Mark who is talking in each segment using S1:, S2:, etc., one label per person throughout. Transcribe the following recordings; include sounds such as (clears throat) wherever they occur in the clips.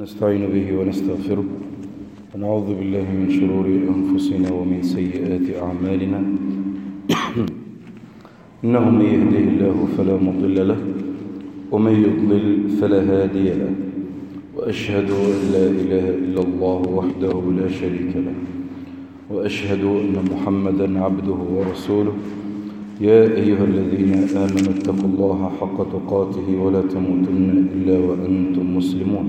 S1: ونستعين به ونستغفره. ونعوذ بالله من شرور أنفسنا ومن سيئات أعمالنا. (clears throat) إنه من يهده الله فلا مضل له ومن يضلل فلا هادي له. وأشهد أن لا إله إلا الله وحده لا شريك له. وأشهد أن محمدا عبده ورسوله. يا أيها الذين آمنوا اتقوا الله حق تقاته ولا تموتن إلا وأنتم مسلمون.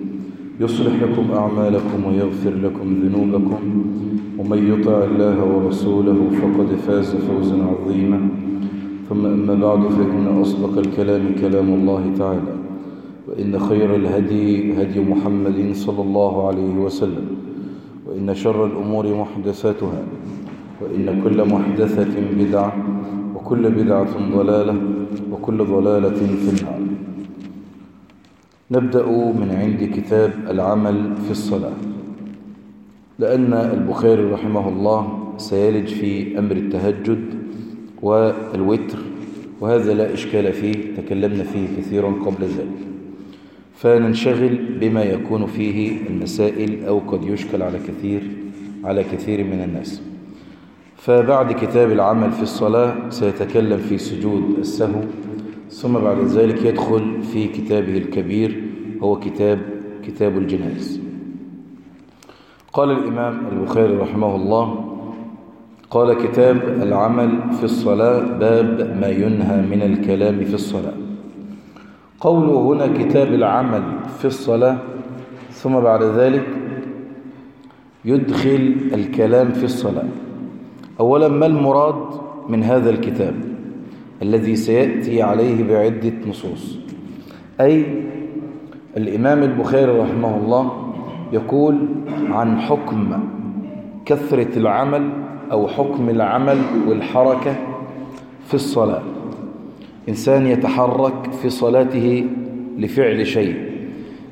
S1: يصلح لكم أعمالكم ويغفر لكم ذنوبكم. ومن يطع الله ورسوله فقد فاز فوزا عظيما. ثم أما بعد فإن أصدق الكلام كلام الله تعالى وإن خير الهدي هدي محمد صلى الله عليه وسلم وإن شر الأمور محدثاتها وإن كل محدثة بدعة وكل بدعة ضلالة وكل ضلالة في النار. نبدأ من عند كتاب العمل في الصلاة. لأن البخاري رحمه الله سيلج في أمر التهجد والوتر وهذا لا إشكال فيه تكلمنا فيه كثيرا قبل ذلك. فننشغل بما يكون فيه المسائل أو قد يشكل على كثير على كثير من الناس. فبعد كتاب العمل في الصلاة سيتكلم في سجود السهو ثم بعد ذلك يدخل في كتابه الكبير هو كتاب كتاب الجنائز. قال الإمام البخاري رحمه الله قال كتاب العمل في الصلاة باب ما ينهى من الكلام في الصلاة. قوله هنا كتاب العمل في الصلاة ثم بعد ذلك يدخل الكلام في الصلاة. أولا ما المراد من هذا الكتاب؟ الذي سيأتي عليه بعدة نصوص. أي الإمام البخاري رحمه الله يقول عن حكم كثرة العمل أو حكم العمل والحركة في الصلاة. إنسان يتحرك في صلاته لفعل شيء.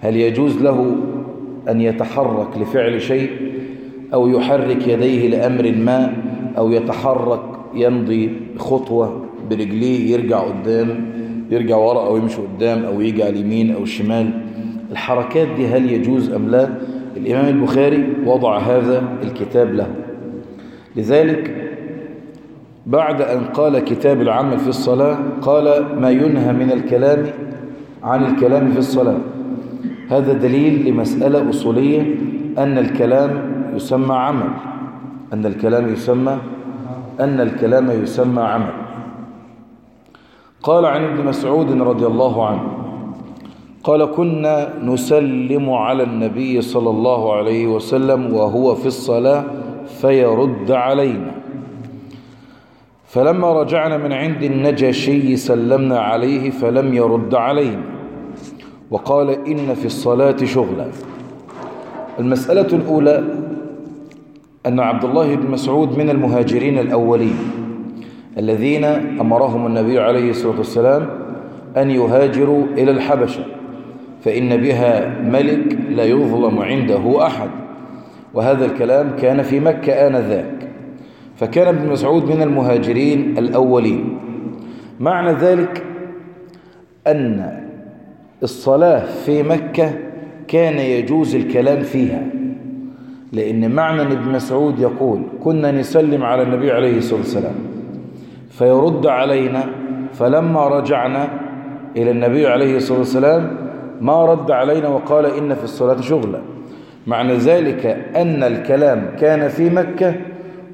S1: هل يجوز له أن يتحرك لفعل شيء أو يحرك يديه لأمر ما أو يتحرك يمضي خطوة؟ برجليه يرجع قدام يرجع وراء أو يمشي قدام أو يجي على اليمين أو الشمال. الحركات دي هل يجوز أم لا؟ الإمام البخاري وضع هذا الكتاب له. لذلك بعد أن قال كتاب العمل في الصلاة قال ما ينهى من الكلام عن الكلام في الصلاة. هذا دليل لمسألة أصولية أن الكلام يسمى عمل. أن الكلام يسمى أن الكلام يسمى عمل. قال عن ابن مسعود رضي الله عنه قال كنا نسلم على النبي صلى الله عليه وسلم وهو في الصلاة فيرد علينا. فلما رجعنا من عند النجاشي سلمنا عليه فلم يرد علينا. وقال إن في الصلاة شغلا. المسألة الأولى أن عبد الله بن مسعود من المهاجرين الأولين. الذين أمرهم النبي عليه الصلاة والسلام أن يهاجروا إلى الحبشة فإن بها ملك لا يظلم عنده أحد. وهذا الكلام كان في مكة آنذاك. فكان ابن مسعود من المهاجرين الأولين. معنى ذلك أن الصلاة في مكة كان يجوز الكلام فيها لأن معنى ابن مسعود يقول كنا نسلم على النبي عليه الصلاة والسلام. فيرد علينا. فلما رجعنا إلى النبي عليه الصلاة والسلام ما رد علينا وقال إن في الصلاة شغلا معنى ذلك أن الكلام كان في مكة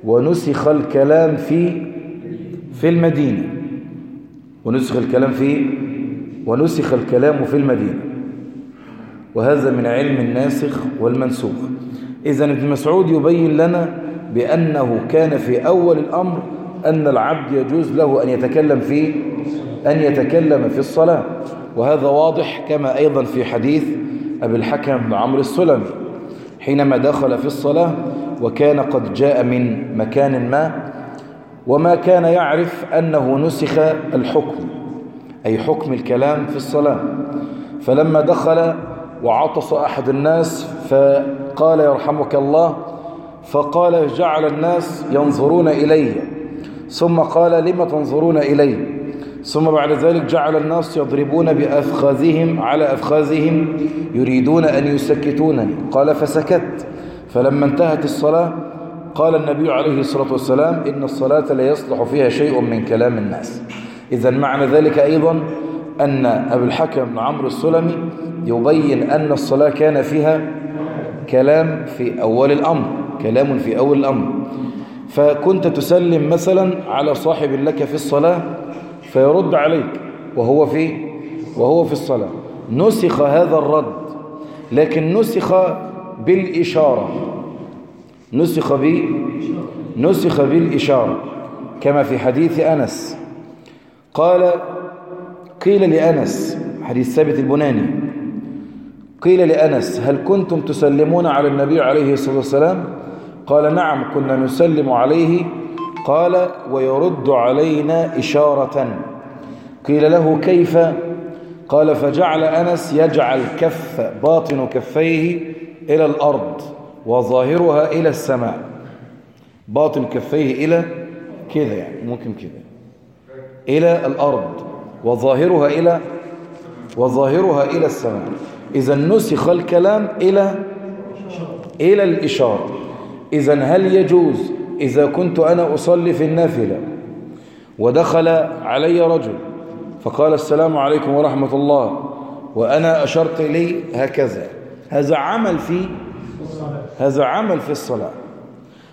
S1: ونسخ الكلام في في المدينة. ونسخ الكلام في ونسخ الكلام في المدينة. وهذا من علم الناسخ والمنسوخ. إذا ابن مسعود يبين لنا بأنه كان في أول الأمر أن العبد يجوز له أن يتكلم في أن يتكلم في الصلاة. وهذا واضح كما أيضا في حديث أبي الحكم بن عمرو السلمي. حينما دخل في الصلاة وكان قد جاء من مكان ما وما كان يعرف أنه نسخ الحكم أي حكم الكلام في الصلاة. فلما دخل وعطس أحد الناس فقال يرحمك الله فقال جعل الناس ينظرون إلي. ثم قال لم تنظرون إلي؟ ثم بعد ذلك جعل الناس يضربون بأفخاذهم على أفخاذهم يريدون أن يسكتونني. قال فسكت. فلما انتهت الصلاة قال النبي عليه الصلاة والسلام إن الصلاة لا يصلح فيها شيء من كلام الناس. إذا معنى ذلك أيضا أن أبو الحكم بن عمرو السلمي يبين أن الصلاة كان فيها كلام في أول الأمر كلام في أول الأمر. فكنت تسلم مثلا على صاحب لك في الصلاة فيرد عليك وهو في وهو في الصلاة. نسخ هذا الرد لكن نسخ بالإشارة. نسخ ب نسخ بالإشارة كما في حديث أنس. قال قيل لأنس حديث ثابت البناني قيل لأنس هل كنتم تسلمون على النبي عليه الصلاة والسلام؟ قال نعم كنا نسلم عليه. قال ويرد علينا إشارة. قيل له كيف؟ قال فجعل أنس يجعل كف باطن كفيه إلى الأرض وظاهرها إلى السماء. باطن كفيه إلى كذا يعني ممكن كذا. إلى الأرض وظاهرها إلى وظاهرها إلى السماء. إذا نسخ الكلام إلى إلى الإشارة. إذا هل يجوز إذا كنت أنا أصلي في النافلة ودخل علي رجل فقال السلام عليكم ورحمة الله وأنا أشرت إليه هكذا. هذا عمل في هذا عمل في الصلاة.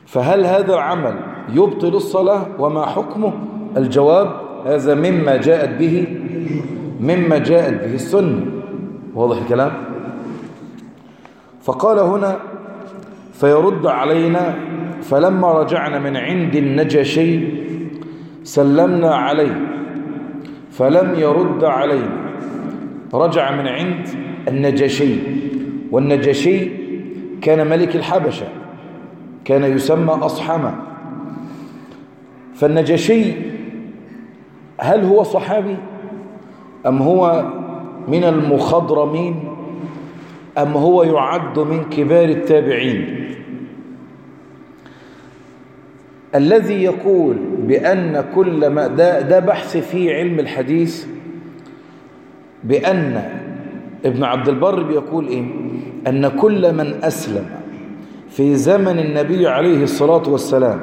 S1: فهل هذا العمل يبطل الصلاة وما حكمه؟ الجواب هذا مما جاءت به مما جاءت به السنة. واضح الكلام؟ فقال هنا فيرد علينا فلما رجعنا من عند النجاشي سلمنا عليه فلم يرد علينا. رجع من عند النجاشي والنجاشي كان ملك الحبشة كان يسمى أصحمة. فالنجاشي هل هو صحابي؟ أم هو من المخضرمين؟ أم هو يعد من كبار التابعين؟ الذي يقول بأن كل ما ده, ده بحث في علم الحديث بأن ابن عبد البر بيقول إيه؟ أن كل من أسلم في زمن النبي عليه الصلاة والسلام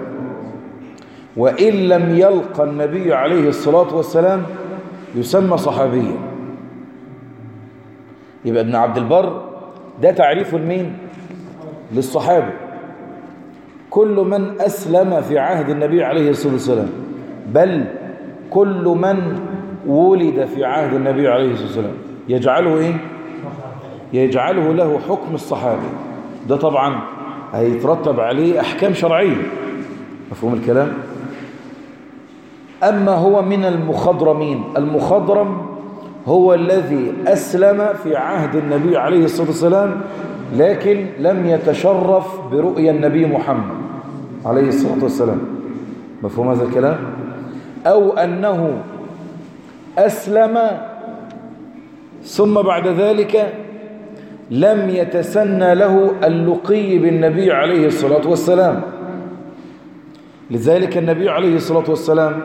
S1: وإن لم يلقى النبي عليه الصلاة والسلام يسمى صحابيا. يبقى ابن عبد البر ده تعريف لمين؟ للصحابة. كل من أسلم في عهد النبي عليه الصلاة والسلام بل كل من ولد في عهد النبي عليه الصلاة والسلام. يجعله إيه؟ يجعله له حكم الصحابة. ده طبعا هيترتب عليه أحكام شرعية. مفهوم الكلام؟ أما هو من المخضرمين المخضرم هو الذي أسلم في عهد النبي عليه الصلاة والسلام لكن لم يتشرف برؤيا النبي محمد. عليه الصلاة والسلام. مفهوم هذا الكلام؟ أو أنه أسلم ثم بعد ذلك لم يتسنى له اللقي بالنبي عليه الصلاة والسلام. لذلك النبي عليه الصلاة والسلام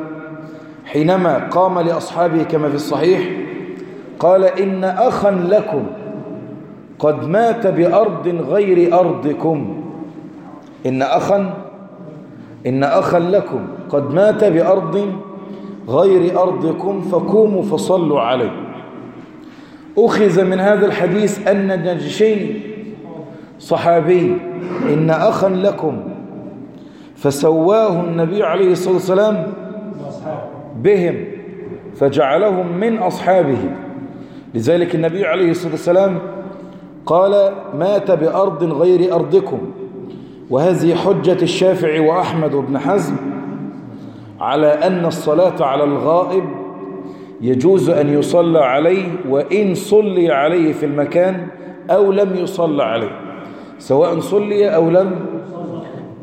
S1: حينما قام لأصحابه كما في الصحيح قال إن أخا لكم قد مات بأرض غير أرضكم. إن أخا إن أخا لكم قد مات بأرض غير أرضكم فقوموا فصلوا عليه. أخذ من هذا الحديث أن النجشي صحابي إن أخا لكم فسواه النبي عليه الصلاة والسلام بهم فجعلهم من أصحابه. لذلك النبي عليه الصلاة والسلام قال مات بأرض غير أرضكم. وهذه حجة الشافعي وأحمد وابن حزم على أن الصلاة على الغائب يجوز أن يصلى عليه وإن صلي عليه في المكان أو لم يصلى عليه سواء صلي أو لم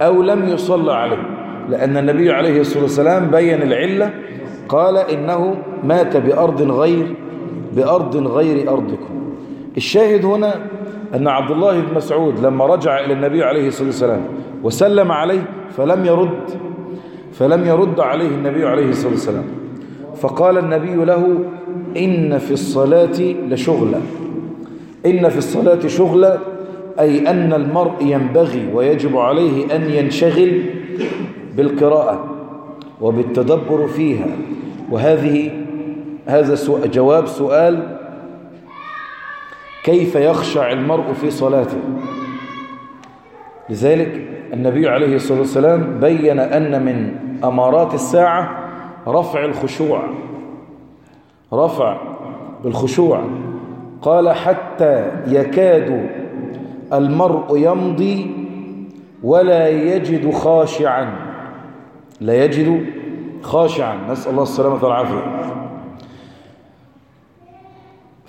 S1: أو لم يصلى عليه. لأن النبي عليه الصلاة والسلام بين العلة قال إنه مات بأرض غير بأرض غير أرضكم. الشاهد هنا أن عبد الله بن مسعود لما رجع إلى النبي عليه الصلاة والسلام وسلم عليه فلم يرد فلم يرد عليه النبي عليه الصلاة والسلام. فقال النبي له إن في الصلاة لشغلة. إن في الصلاة شغلة أي أن المرء ينبغي ويجب عليه أن ينشغل بالقراءة وبالتدبر فيها. وهذه هذا جواب سؤال كيف يخشع المرء في صلاته؟ لذلك النبي عليه الصلاة والسلام بين أن من أمارات الساعة رفع الخشوع. رفع بالخشوع. قال حتى يكاد المرء يمضي ولا يجد خاشعا. لا يجد خاشعا. نسأل الله السلامة والعافية.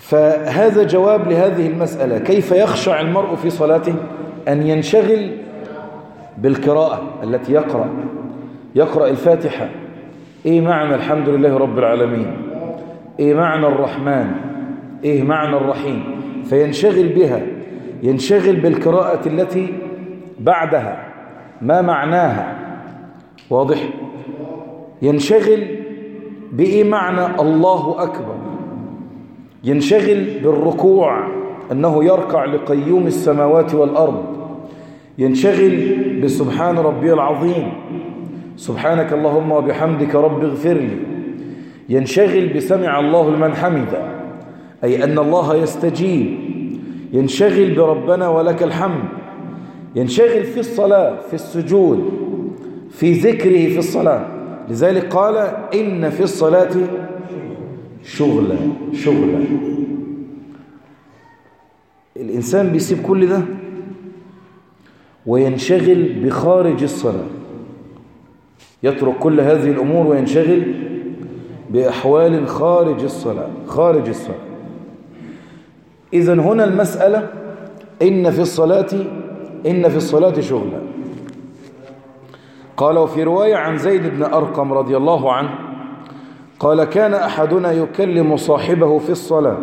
S1: فهذا جواب لهذه المسألة. كيف يخشع المرء في صلاته؟ أن ينشغل بالقراءة التي يقرأ. يقرأ الفاتحة. إيه معنى الحمد لله رب العالمين؟ إيه معنى الرحمن؟ إيه معنى الرحيم؟ فينشغل بها. ينشغل بالقراءة التي بعدها. ما معناها؟ واضح. ينشغل بإيه معنى؟ الله أكبر. ينشغل بالركوع أنه يركع لقيوم السماوات والأرض. ينشغل بسبحان ربي العظيم. سبحانك اللهم وبحمدك رب اغفر لي. ينشغل بسمع الله لمن حمده أي أن الله يستجيب. ينشغل بربنا ولك الحمد. ينشغل في الصلاة في السجود في ذكره في الصلاة. لذلك قال إن في الصلاة شغلة شغلة الإنسان بيسيب كل ده وينشغل بخارج الصلاة. يترك كل هذه الأمور وينشغل بأحوال خارج الصلاة خارج الصلاة. إذا هنا المسألة إن في الصلاة إن في الصلاة شغلا قال وفي رواية عن زيد بن أرقم رضي الله عنه قال كان أحدنا يكلم صاحبه في الصلاة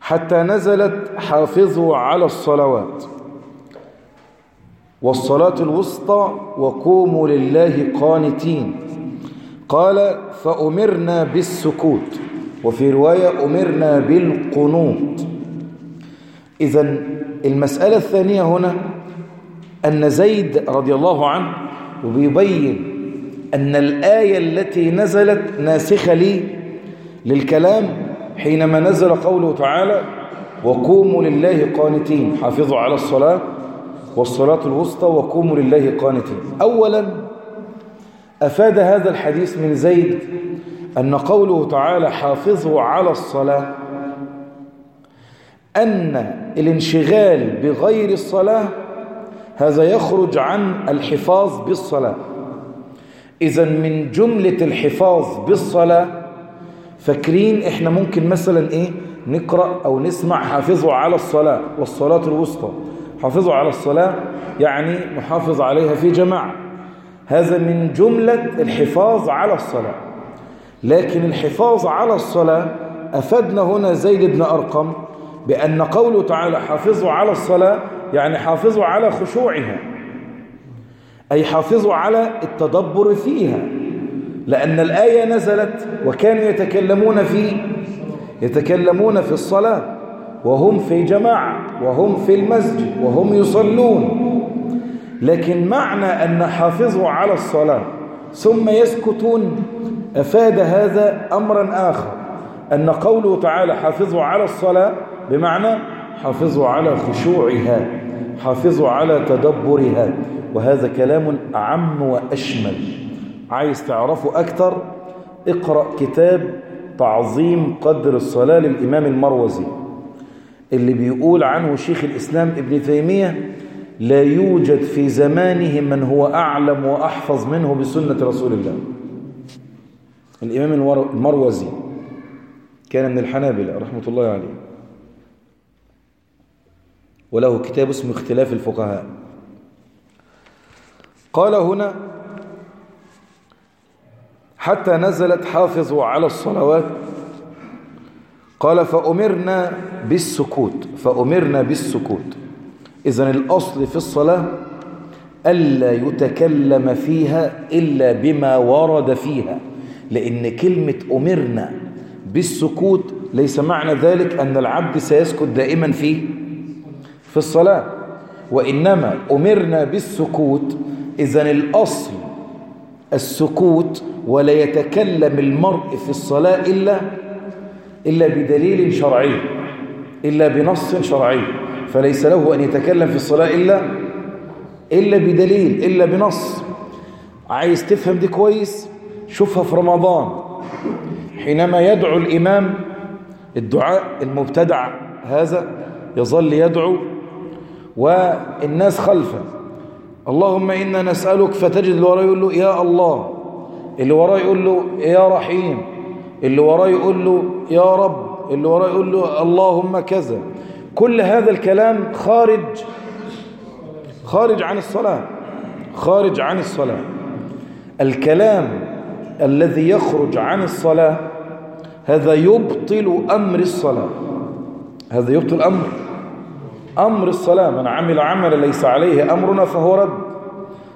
S1: حتى نزلت حافظوا على الصلوات. والصلاة الوسطى وقوموا لله قانتين. قال فأمرنا بالسكوت وفي رواية أمرنا بالقنوط إذا المسألة الثانية هنا أن زيد رضي الله عنه وبيبين أن الآية التي نزلت ناسخة لي للكلام حينما نزل قوله تعالى وقوموا لله قانتين حافظوا على الصلاة والصلاة الوسطى وقوموا لله قانتين أولا أفاد هذا الحديث من زيد أن قوله تعالى حافظوا على الصلاة أن الانشغال بغير الصلاة هذا يخرج عن الحفاظ بالصلاة. إذا من جملة الحفاظ بالصلاة فاكرين إحنا ممكن مثلا إيه نقرأ أو نسمع حافظوا على الصلاة والصلاة الوسطى. حافظوا على الصلاة يعني نحافظ عليها في جماعة. هذا من جملة الحفاظ على الصلاة. لكن الحفاظ على الصلاة أفدنا هنا زيد بن أرقم بأن قوله تعالى حافظوا على الصلاة يعني حافظوا على خشوعها. أي حافظوا على التدبر فيها لأن الآية نزلت وكانوا يتكلمون في يتكلمون في الصلاة وهم في جماعة وهم في المسجد وهم يصلون. لكن معنى أن حافظوا على الصلاة ثم يسكتون أفاد هذا أمرا آخر أن قوله تعالى حافظوا على الصلاة بمعنى حافظوا على خشوعها. حافظوا على تدبرها. وهذا كلام أعم وأشمل. عايز تعرفه أكثر اقرأ كتاب تعظيم قدر الصلاة للإمام المروزي. اللي بيقول عنه شيخ الإسلام ابن تيمية لا يوجد في زمانه من هو أعلم وأحفظ منه بسنة رسول الله. الإمام المروزي كان من الحنابلة رحمة الله عليه. وله كتاب اسمه اختلاف الفقهاء. قال هنا حتى نزلت حافظوا على الصلوات قال فأمرنا بالسكوت فأمرنا بالسكوت. إذن الأصل في الصلاة ألا يتكلم فيها إلا بما ورد فيها لأن كلمة أمرنا بالسكوت ليس معنى ذلك أن العبد سيسكت دائما في في الصلاة. وإنما أمرنا بالسكوت. إذن الأصل السكوت ولا يتكلم المرء في الصلاة إلا إلا بدليل شرعي إلا بنص شرعي. فليس له أن يتكلم في الصلاة إلا إلا بدليل إلا بنص. عايز تفهم دي كويس؟ شوفها في رمضان. حينما يدعو الإمام الدعاء المبتدع هذا يظل يدعو والناس خلفه. اللهم إنا نسألك فتجد اللي وراه يقول له يا الله. اللي وراه يقول له يا رحيم. اللي وراه يقول له يا رب. اللي وراه يقول له اللهم كذا. كل هذا الكلام خارج خارج عن الصلاة خارج عن الصلاة. الكلام الذي يخرج عن الصلاة هذا يبطل أمر الصلاة. هذا يبطل أمر. أمر الصلاة من عمل عملا ليس عليه أمرنا فهو رد.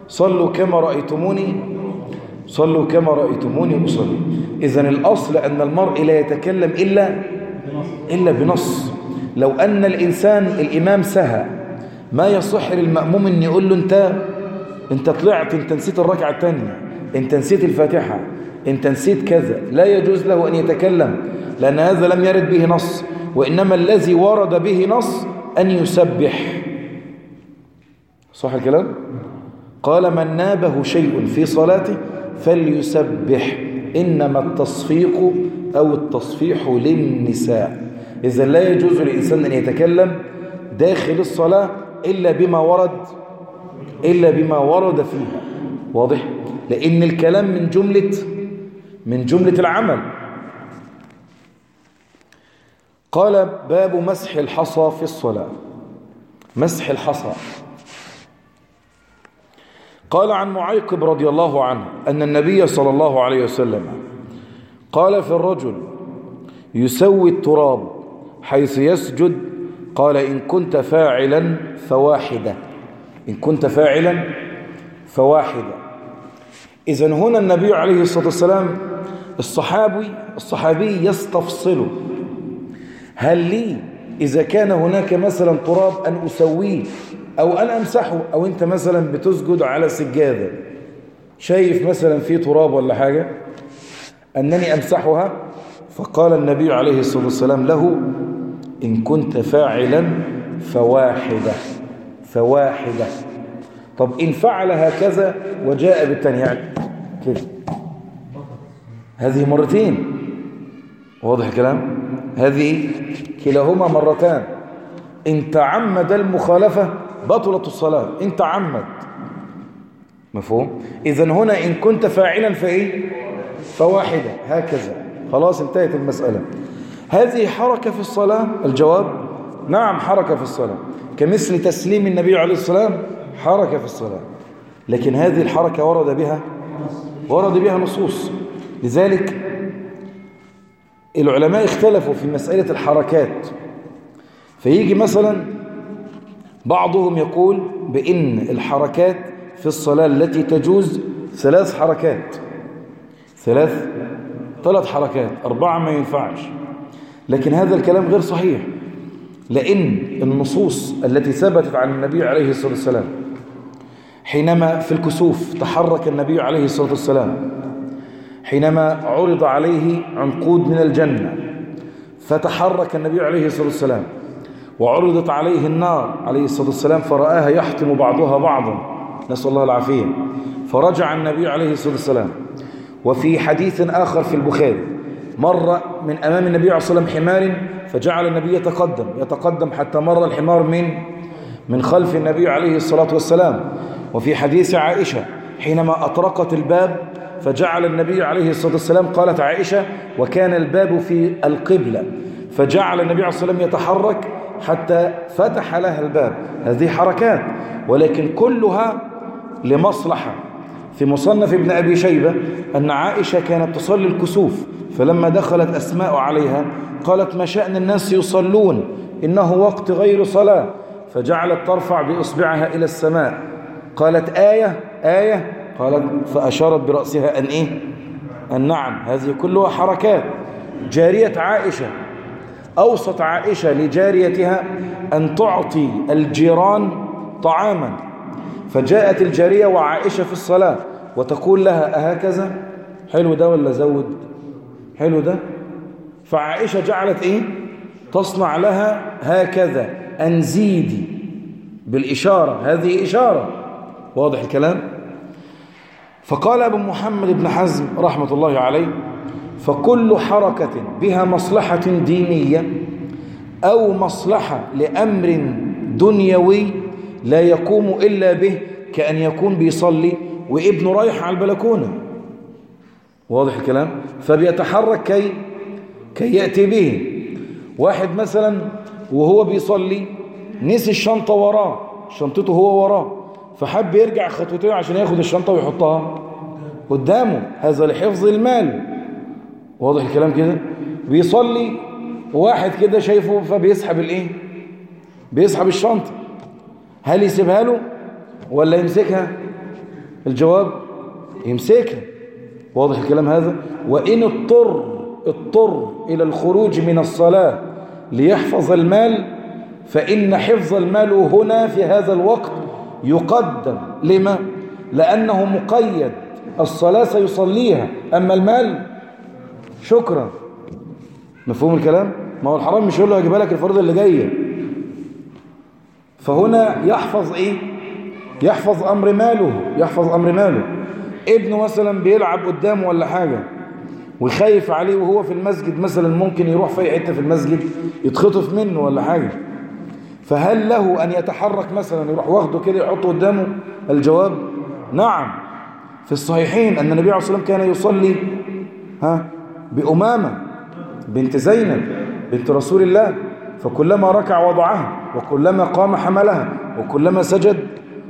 S1: صلوا كما رأيتموني صلوا كما رأيتموني أصلي. إذن الأصل أن المرء لا يتكلم إلا إلا بنص. لو أن الإنسان الإمام سهى ما يصح للمأموم أن يقول له أنت أنت طلعت أنت نسيت الركعة الثانية أنت نسيت الفاتحة أنت نسيت كذا. لا يجوز له أن يتكلم لأن هذا لم يرد به نص وإنما الذي ورد به نص أن يسبح. صح الكلام؟ قال من نابه شيء في صلاته فليسبح. إنما التصفيق أو التصفيح للنساء. إذا لا يجوز للإنسان أن يتكلم داخل الصلاة إلا بما ورد إلا بما ورد فيها واضح؟ لأن الكلام من جملة من جملة العمل. قال باب مسح الحصى في الصلاة. مسح الحصى. قال عن معيقب رضي الله عنه أن النبي صلى الله عليه وسلم قال في الرجل يسوي التراب حيث يسجد. قال إن كنت فاعلا فواحدة. إن كنت فاعلا فواحدة. إذن هنا النبي عليه الصلاة والسلام الصحابي الصحابي يستفصله هل لي إذا كان هناك مثلا تراب أن أسويه أو أن أمسحه؟ أو أنت مثلا بتسجد على سجادة. شايف مثلا في تراب ولا حاجة؟ أنني أمسحها؟ فقال النبي عليه الصلاة والسلام له إن كنت فاعلا فواحدة. فواحدة. طب إن فعل هكذا وجاء بالتاني يعني هذه مرتين. واضح الكلام؟ هذه كلاهما مرتان. إن تعمد المخالفة بطلت الصلاة. إن تعمد. مفهوم؟ إذا هنا إن كنت فاعلا فإيه؟ فواحدة. هكذا. خلاص انتهت المسألة. هذه حركة في الصلاة؟ الجواب؟ نعم حركة في الصلاة. كمثل تسليم النبي عليه السلام حركة في الصلاة. لكن هذه الحركة ورد بها ورد بها نصوص. لذلك العلماء اختلفوا في مسألة الحركات. فيجي مثلا بعضهم يقول بإن الحركات في الصلاة التي تجوز ثلاث حركات. ثلاث ثلاث حركات أربعة ما ينفعش. لكن هذا الكلام غير صحيح. لأن النصوص التي ثبتت عن النبي عليه الصلاة والسلام حينما في الكسوف تحرك النبي عليه الصلاة والسلام حينما عرض عليه عنقود من الجنة فتحرك النبي عليه الصلاة والسلام وعرضت عليه النار عليه الصلاة والسلام فرآها يحطم بعضها بعضا. نسأل الله العافية. فرجع النبي عليه الصلاة والسلام. وفي حديث آخر في البخاري مر من أمام النبي عليه الصلاة والسلام حمار فجعل النبي يتقدم يتقدم حتى مر الحمار من من خلف النبي عليه الصلاة والسلام. وفي حديث عائشة حينما أطرقت الباب فجعل النبي عليه الصلاة والسلام قالت عائشة وكان الباب في القبلة. فجعل النبي عليه الصلاة والسلام يتحرك حتى فتح لها الباب. هذه حركات. ولكن كلها لمصلحة. في مصنف ابن أبي شيبة أن عائشة كانت تصلي الكسوف فلما دخلت أسماء عليها قالت ما شأن الناس يصلون؟ إنه وقت غير صلاة. فجعلت ترفع بإصبعها إلى السماء. قالت آية آية قالت فأشارت برأسها أن إيه؟ أن نعم هذه كلها حركات. جارية عائشة أوصت عائشة لجاريتها أن تعطي الجيران طعاما. فجاءت الجارية وعائشة في الصلاة وتقول لها أهكذا؟ حلو ده ولا زود؟ حلو ده. فعائشة جعلت إيه؟ تصنع لها هكذا أن زيدي. بالإشارة هذه إشارة. واضح الكلام؟ فقال أبو محمد بن حزم رحمة الله عليه فكل حركة بها مصلحة دينية أو مصلحة لأمر دنيوي لا يقوم إلا به كأن يكون بيصلي وابنه رايح على البلكونة. واضح الكلام؟ فبيتحرك كي كي يأتي به. واحد مثلا وهو بيصلي نسي الشنطة وراه شنطته هو وراه. فحب يرجع خطوتين عشان ياخد الشنطة ويحطها. قدامه هذا لحفظ المال. واضح الكلام كده؟ بيصلي واحد كده شايفه فبيسحب الإيه؟ بيسحب الشنطة. هل يسيبها له ولا يمسكها؟ الجواب يمسكها. واضح الكلام هذا؟ وإن اضطر اضطر إلى الخروج من الصلاة ليحفظ المال فإن حفظ المال هنا في هذا الوقت يقدم. لما؟ لأنه مقيد. الصلاة سيصليها. أما المال؟ شكرا. مفهوم الكلام؟ ما هو الحرام مش يقول له هجيبها لك الفرض اللي جاية. فهنا يحفظ إيه؟ يحفظ أمر ماله. يحفظ أمر ماله. ابنه مثلا بيلعب قدامه ولا حاجة وخايف عليه وهو في المسجد مثلا ممكن يروح في حتة في المسجد يتخطف منه ولا حاجة. فهل له أن يتحرك مثلا يروح واخده كده يحطه قدامه؟ الجواب نعم. في الصحيحين أن النبي عليه الصلاة والسلام كان يصلي ها بأمامة بنت زينب بنت رسول الله فكلما ركع وضعها وكلما قام حملها وكلما سجد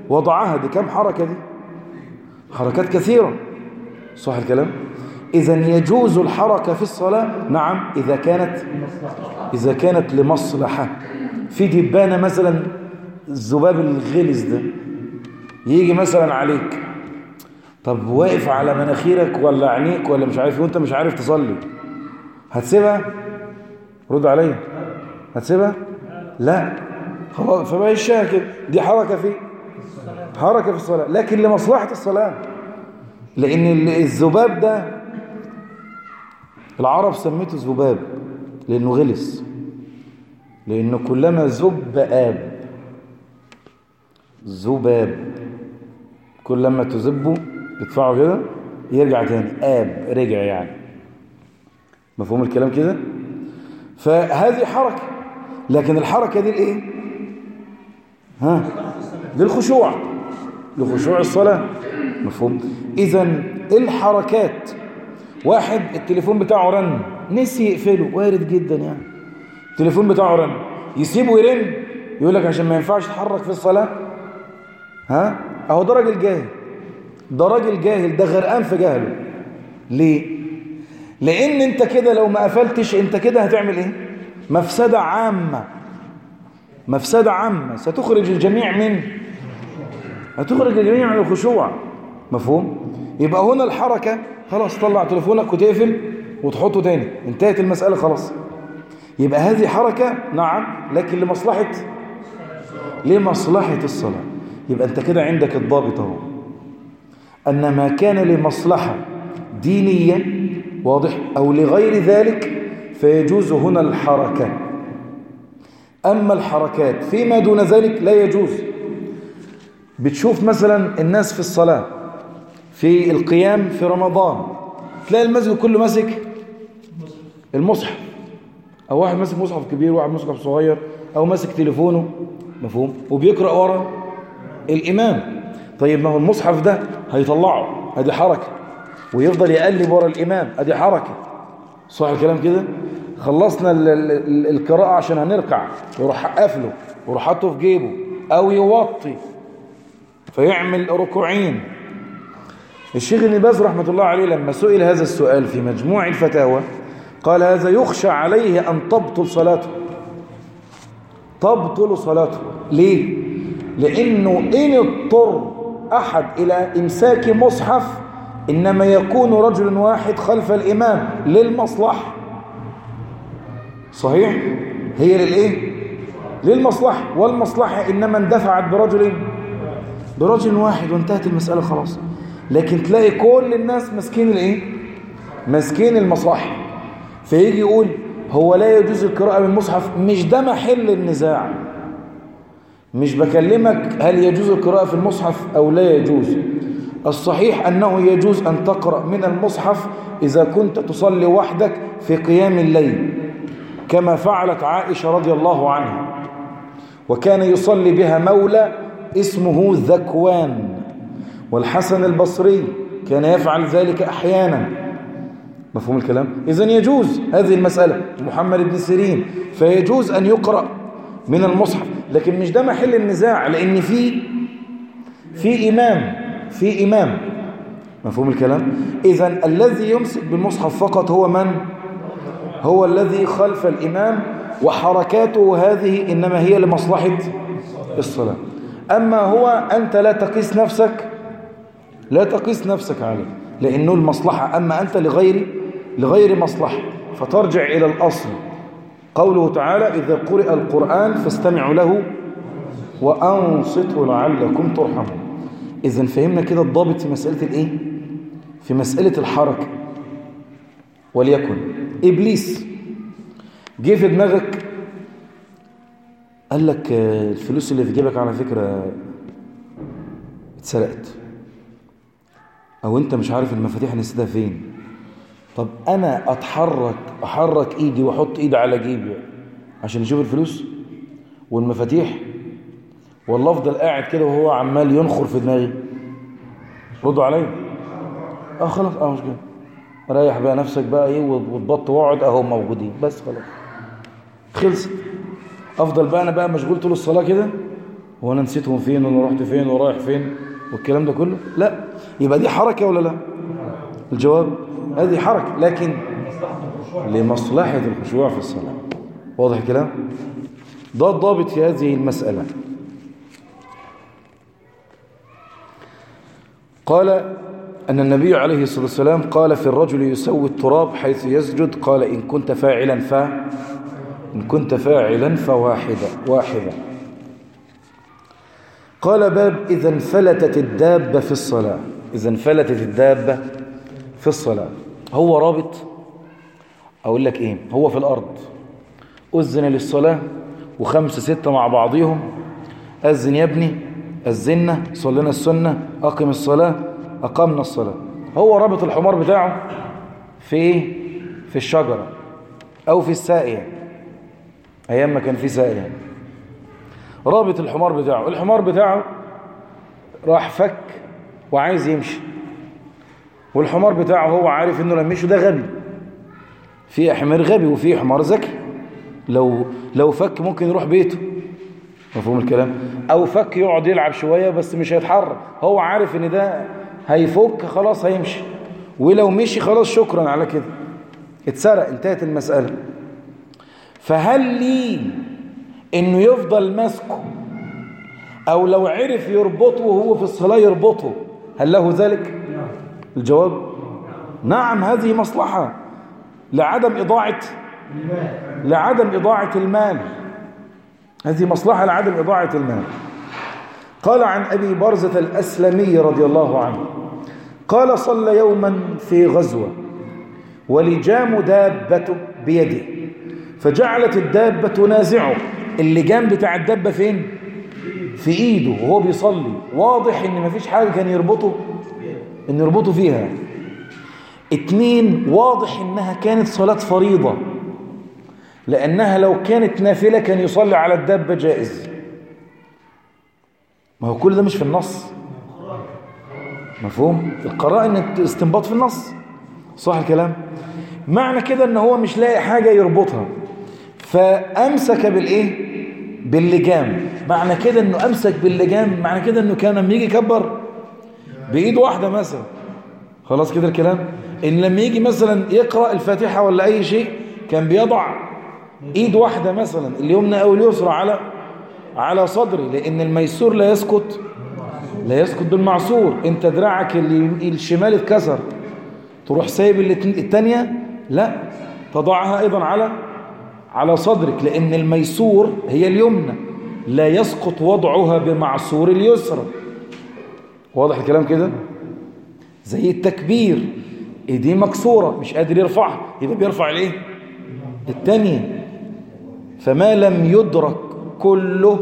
S1: وضعها. دي كم حركة دي؟ حركات كثيرة. صح الكلام؟ إذا يجوز الحركة في الصلاة؟ نعم. إذا كانت إذا كانت لمصلحة. في دبانة مثلا الذباب الغلس ده يجي مثلا عليك. طب واقف على مناخيرك ولا عينيك ولا مش عارف وأنت مش عارف تصلي هتسيبها؟ رد عليا. هتسيبها؟ لا. خلاص الشاة كده. دي حركة في حركة في الصلاة لكن لمصلحة الصلاة. لأن الذباب ده العرب سميته ذباب لأنه غلس. لأنه كلما ذب آب ذباب كلما تذبه تدفعه كده يرجع تاني. آب رجع يعني. مفهوم الكلام كده؟ فهذه حركة. لكن الحركة دي الايه ها؟ للخشوع. لخشوع الصلاة. مفهوم. إذا الحركات واحد التليفون بتاعه رن نسي يقفله. وارد جدا يعني. التليفون بتاعه رن. يسيبه يرن. يقول لك عشان ما ينفعش تحرك في الصلاة. ها؟ أهو ده راجل جاهل. ده راجل جاهل ده غرقان في جهله. ليه؟ لأن أنت كده لو ما قفلتش أنت كده هتعمل إيه؟ مفسدة عامة. مفسدة عامة. ستخرج الجميع من؟ هتخرج الجميع من الخشوع. مفهوم؟ يبقى هنا الحركة خلاص طلع تليفونك وتقفل وتحطه تاني. انتهت المسألة خلاص. يبقى هذه حركة نعم لكن لمصلحة لمصلحة الصلاة. يبقى أنت كده عندك الضابط أهو. أن ما كان لمصلحة دينية واضح أو لغير ذلك فيجوز هنا الحركة. أما الحركات فيما دون ذلك لا يجوز. بتشوف مثلا الناس في الصلاة في القيام في رمضان تلاقي المسجد كله ماسك المصحف. أو واحد ماسك مصحف كبير وواحد مصحف صغير أو ماسك تليفونه مفهوم؟ وبيقرأ ورا الإمام. طيب ما هو المصحف ده هيطلعه ادي حركة. ويفضل يقلب ورا الإمام ادي حركة. صح الكلام كده؟ خلصنا ال ال القراءة عشان هنركع. يروح قافله ويروح حاطه في جيبه أو يوطي. فيعمل ركوعين. الشيخ ابن باز رحمة الله عليه لما سئل هذا السؤال في مجموع الفتاوى قال هذا يخشى عليه أن تبطل صلاته. تبطل صلاته. ليه؟ لأنه إن اضطر أحد إلى إمساك مصحف إنما يكون رجل واحد خلف الإمام للمصلحة. صحيح؟ هي للإيه؟ للمصلحة. والمصلحة إنما اندفعت برجل برجل واحد وانتهت المسألة خلاص. لكن تلاقي كل الناس ماسكين الإيه؟ ماسكين المصاحف فيجي يقول هو لا يجوز القراءة بالمصحف مش ده محل النزاع. مش بكلمك هل يجوز القراءة في المصحف أو لا يجوز. الصحيح أنه يجوز أن تقرأ من المصحف إذا كنت تصلي وحدك في قيام الليل كما فعلت عائشة رضي الله عنها. وكان يصلي بها مولى اسمه ذكوان والحسن البصري كان يفعل ذلك أحيانا. مفهوم الكلام؟ إذا يجوز هذه المسألة. محمد بن سيرين فيجوز أن يقرأ من المصحف. لكن مش ده محل النزاع لأن في في إمام في إمام. مفهوم الكلام؟ إذا الذي يمسك بالمصحف فقط هو من؟ هو الذي خلف الإمام وحركاته هذه إنما هي لمصلحة الصلاة. أما هو أنت لا تقيس نفسك لا تقيس نفسك عليه لأنه المصلحة. أما أنت لغير لغير مصلحة. فترجع إلى الأصل. قوله تعالى إذا قرئ القرآن فاستمعوا له وأنصتوا لعلكم ترحمون. إذا فهمنا كده الضابط في مسألة الإيه؟ في مسألة الحركة. وليكن إبليس جه في دماغك قال لك الفلوس اللي في جيبك على فكرة اتسرقت. أو أنت مش عارف المفاتيح نسيتها فين. طب أنا أتحرك أحرك إيدي وأحط إيدي على جيبي عشان أشوف الفلوس والمفاتيح؟ والله أفضل قاعد كده وهو عمال ينخر في دماغي. ردوا عليا. آه خلاص. آه مش كده. ريح بقى نفسك بقى إيه وتبط واقعد أهو موجودين. بس خلاص. خلصت. أفضل بقى أنا بقى مشغول طول الصلاة كده وأنا نسيتهم فين ولا رحت فين ورايح فين والكلام ده كله؟ لا. يبقى دي حركة ولا لا؟ الجواب هذه حركة لكن لمصلحة الخشوع في الصلاة. واضح الكلام؟ ده الضابط في هذه المسألة. قال أن النبي عليه الصلاة والسلام قال في الرجل يسوي التراب حيث يسجد قال إن كنت فاعلا ف إن كنت فاعلا فواحدة واحدة قال باب إذا انفلتت الدابة في الصلاة. إذا انفلتت الدابة في الصلاة. هو رابط؟ أقول لك إيه هو في الأرض. أذن للصلاة وخمسة ستة مع بعضهم أذن يا ابني أذنا صلينا السنة أقم الصلاة أقمنا الصلاة. هو رابط الحمار بتاعه في إيه؟ في الشجرة أو في الساقية. أيام ما كان في ساقية. رابط الحمار بتاعه. الحمار بتاعه راح فك وعايز يمشي. والحمار بتاعه هو عارف إنه لما يمشي ده غبي. في حمار غبي وفي حمار ذكي. لو لو فك ممكن يروح بيته. مفهوم الكلام؟ أو فك يقعد يلعب شوية بس مش هيتحرك. هو عارف إن ده هيفك خلاص هيمشي. ولو مشي خلاص شكرا على كده. اتسرق انتهت المسألة. فهل لي إنه يفضل ماسكه؟ أو لو عرف يربطه وهو في الصلاة يربطه هل له ذلك؟ الجواب نعم هذه مصلحة لعدم إضاعة لعدم إضاعة المال. هذه مصلحة لعدم إضاعة المال. قال عن أبي برزة الأسلمي رضي الله عنه قال صلى يوما في غزوة ولجام دابته بيده فجعلت الدابة تنازعه اللجام بتاع الدابة فين؟ في إيده وهو بيصلي. واضح إن مفيش حاجة كان يربطه إن يربطه فيها. اتنين واضح إنها كانت صلاة فريضة لأنها لو كانت نافلة كان يصلي على الدابة جائز. ما هو كل ده مش في النص. مفهوم؟ القراءة إن استنباط في النص. صح الكلام؟ معنى كده إن هو مش لاقي حاجة يربطها. فأمسك بالإيه؟ باللجام. معنى كده إنه أمسك باللجام معنى كده إنه كان لما يجي يكبر بإيد واحدة مثلا. خلاص كده الكلام؟ إن لما يجي مثلا يقرأ الفاتحة ولا أي شيء كان بيضع إيد واحدة مثلا اليمنى أو اليسرى على على صدري لأن الميسور لا يسكت لا يسكت بالمعصور. أنت دراعك الشمال اتكسر تروح سايب التانية؟ لا. تضعها أيضا على على صدرك لأن الميسور هي اليمنى لا يسقط وضعها بمعصور اليسرى. واضح الكلام كده؟ زي التكبير. ايديه مكسورة مش قادر يرفعها. يبقى بيرفع الايه التانية فما لم يدرك كله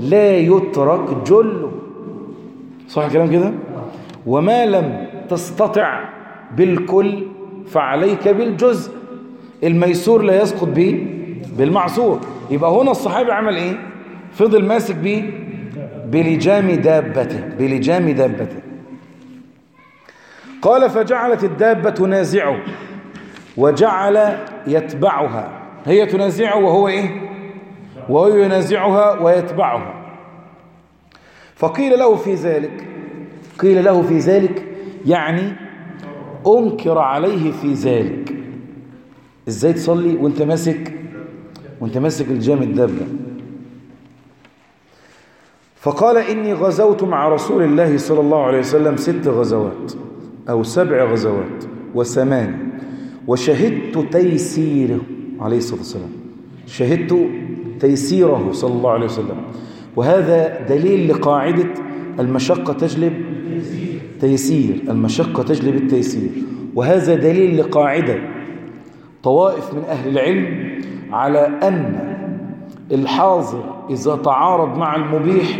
S1: لا يترك جله. صح الكلام كده؟ وما لم تستطع بالكل فعليك بالجزء. الميسور لا يسقط به بالمعصور. يبقى هنا الصحابي عمل إيه؟ فضل ماسك به بلجام دابته بلجام دابته. قال فجعلت الدابة تنازعه وجعل يتبعها. هي تنازعه وهو إيه؟ وهو ينازعها ويتبعها. فقيل له في ذلك قيل له في ذلك يعني أنكر عليه في ذلك. إزاي تصلي وأنت ماسك وأنت ماسك الجام الدابة؟ فقال إني غزوت مع رسول الله صلى الله عليه وسلم ست غزوات أو سبع غزوات وثمان. وشهدت تيسيره عليه الصلاة والسلام. شهدت تيسيره صلى الله عليه وسلم. وهذا دليل لقاعدة المشقة تجلب تيسير. المشقة تجلب التيسير. وهذا دليل لقاعدة طوائف من أهل العلم على أن الحاضر إذا تعارض مع المبيح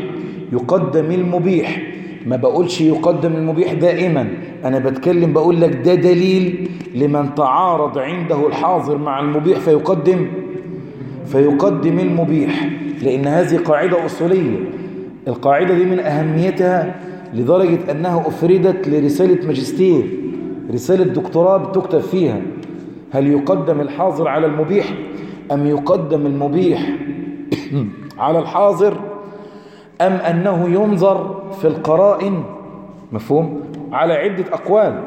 S1: يقدم المبيح. ما بقولش يقدم المبيح دائما. أنا بتكلم بقول لك ده دليل لمن تعارض عنده الحاضر مع المبيح فيقدم فيقدم المبيح. لأن هذه قاعدة أصولية. القاعدة دي من أهميتها لدرجة أنها أفردت لرسالة ماجستير رسالة دكتوراه بتكتب فيها. هل يقدم الحاضر على المبيح أم يقدم المبيح؟ (clears throat) على الحاضر أم أنه ينظر في القرائن؟ مفهوم. على عدة أقوال.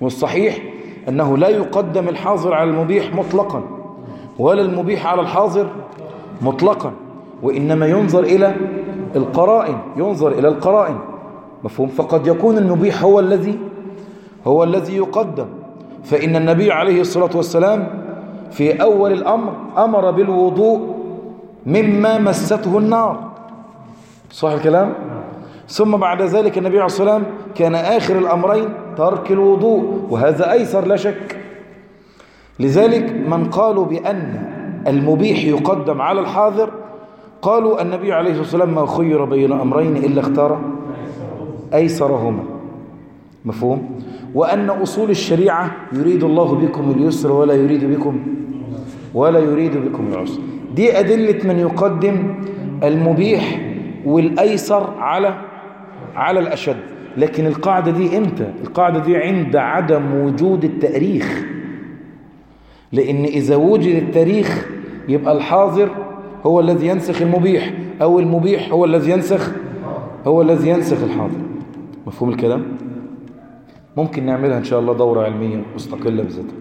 S1: والصحيح أنه لا يقدم الحاضر على المبيح مطلقا ولا المبيح على الحاضر مطلقا وإنما ينظر إلى القرائن ينظر إلى القرائن. مفهوم. فقد يكون المبيح هو الذي هو الذي يقدم. فإن النبي عليه الصلاة والسلام في أول الأمر أمر بالوضوء مما مسته النار. صح الكلام؟ ثم بعد ذلك النبي عليه الصلاة والسلام كان آخر الأمرين ترك الوضوء وهذا أيسر لا شك. لذلك من قالوا بأن المبيح يقدم على الحاضر قالوا النبي عليه الصلاة والسلام ما خير بين أمرين إلا اختار أيسرهما. مفهوم؟ وأن أصول الشريعة يريد الله بكم اليسر ولا يريد بكم ولا يريد بكم العسر. دي أدلة من يقدم المبيح والأيسر على على الأشد. لكن القاعدة دي إمتى؟ القاعدة دي عند عدم وجود التاريخ. لأن إذا وجد التاريخ يبقى الحاضر هو الذي ينسخ المبيح أو المبيح هو الذي ينسخ هو الذي ينسخ الحاضر. مفهوم الكلام؟ ممكن نعملها إن شاء الله دورة علمية مستقلة بذاتها.